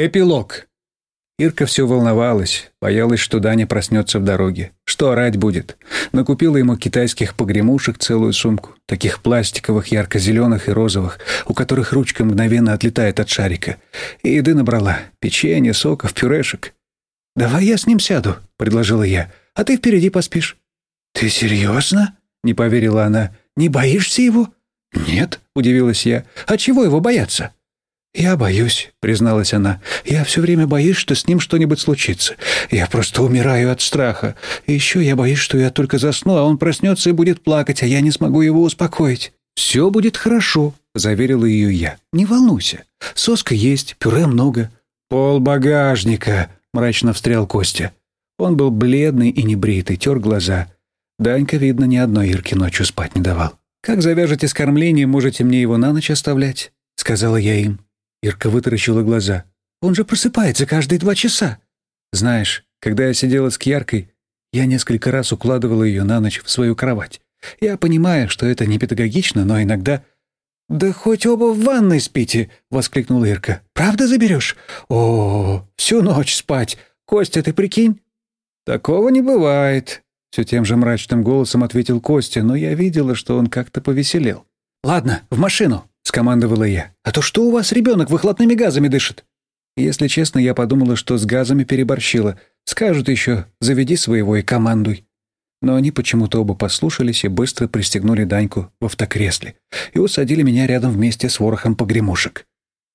Эпилог. Ирка все волновалась, боялась, что Даня проснется в дороге. Что орать будет? Накупила ему китайских погремушек целую сумку, таких пластиковых, ярко-зеленых и розовых, у которых ручка мгновенно отлетает от шарика. И еды набрала. Печенье, соков, пюрешек. «Давай я с ним сяду», — предложила я, — «а ты впереди поспишь». «Ты серьезно?» — не поверила она. «Не боишься его?» «Нет», — удивилась я. «А чего его бояться?» «Я боюсь», — призналась она. «Я все время боюсь, что с ним что-нибудь случится. Я просто умираю от страха. И еще я боюсь, что я только засну, а он проснется и будет плакать, а я не смогу его успокоить». «Все будет хорошо», — заверила ее я. «Не волнуйся. Соска есть, пюре много». «Пол багажника», — мрачно встрял Костя. Он был бледный и небритый, тер глаза. Данька, видно, ни одной Ирке ночью спать не давал. «Как завяжете с кормлением, можете мне его на ночь оставлять», — сказала я им. Ирка вытаращила глаза. «Он же просыпается каждые два часа». «Знаешь, когда я сидела с Кьяркой, я несколько раз укладывала ее на ночь в свою кровать. Я понимаю, что это не педагогично, но иногда...» «Да хоть оба в ванной спите!» — воскликнула Ирка. «Правда заберешь? О, всю ночь спать! Костя, ты прикинь?» «Такого не бывает», — все тем же мрачным голосом ответил Костя, но я видела, что он как-то повеселел. «Ладно, в машину!» Скомандовала я. «А то что у вас ребенок выхлопными газами дышит?» Если честно, я подумала, что с газами переборщила. Скажут еще «заведи своего и командуй». Но они почему-то оба послушались и быстро пристегнули Даньку в автокресле и усадили меня рядом вместе с ворохом погремушек.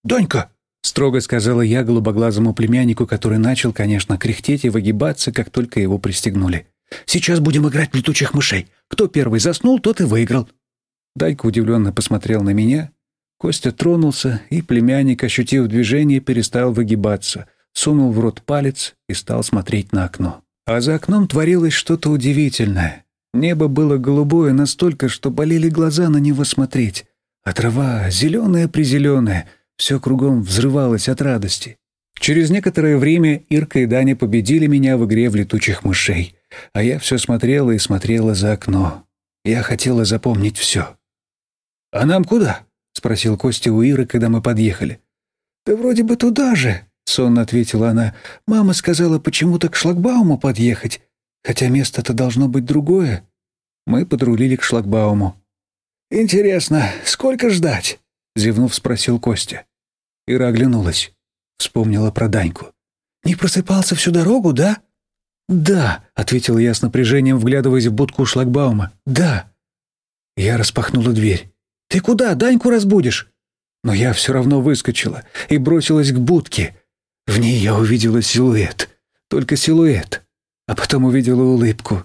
«Данька!» — строго сказала я голубоглазому племяннику, который начал, конечно, кряхтеть и выгибаться, как только его пристегнули. «Сейчас будем играть в летучих мышей. Кто первый заснул, тот и выиграл». Данька удивленно посмотрел на меня, Костя тронулся, и племянник, ощутив движение, перестал выгибаться, сунул в рот палец и стал смотреть на окно. А за окном творилось что-то удивительное. Небо было голубое настолько, что болели глаза на него смотреть. А трава, зеленая-призеленая, все кругом взрывалось от радости. Через некоторое время Ирка и Даня победили меня в игре в летучих мышей, а я все смотрела и смотрела за окно. Я хотела запомнить все. «А нам куда?» — спросил Костя у Иры, когда мы подъехали. «Да вроде бы туда же», — сонно ответила она. «Мама сказала почему-то к шлагбауму подъехать, хотя место-то должно быть другое». Мы подрулили к шлагбауму. «Интересно, сколько ждать?» — зевнув, спросил Костя. Ира оглянулась. Вспомнила про Даньку. «Не просыпался всю дорогу, да?» «Да», — ответила я с напряжением, вглядываясь в будку шлагбаума. «Да». Я распахнула дверь. «Ты куда? Даньку разбудишь!» Но я все равно выскочила и бросилась к будке. В ней я увидела силуэт, только силуэт, а потом увидела улыбку.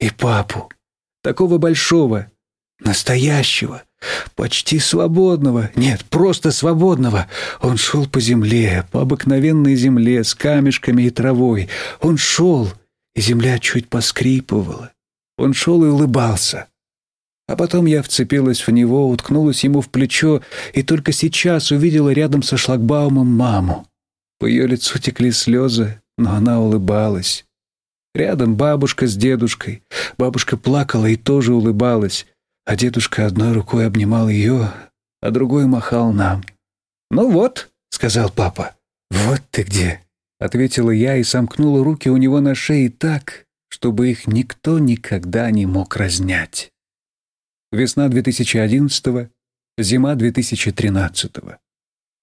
И папу, такого большого, настоящего, почти свободного, нет, просто свободного. Он шел по земле, по обыкновенной земле, с камешками и травой. Он шел, и земля чуть поскрипывала. Он шел и улыбался. А потом я вцепилась в него, уткнулась ему в плечо и только сейчас увидела рядом со шлагбаумом маму. По ее лицу текли слезы, но она улыбалась. Рядом бабушка с дедушкой. Бабушка плакала и тоже улыбалась, а дедушка одной рукой обнимал ее, а другой махал нам. «Ну вот», — сказал папа. «Вот ты где», — ответила я и сомкнула руки у него на шее так, чтобы их никто никогда не мог разнять. Весна 2011, зима 2013.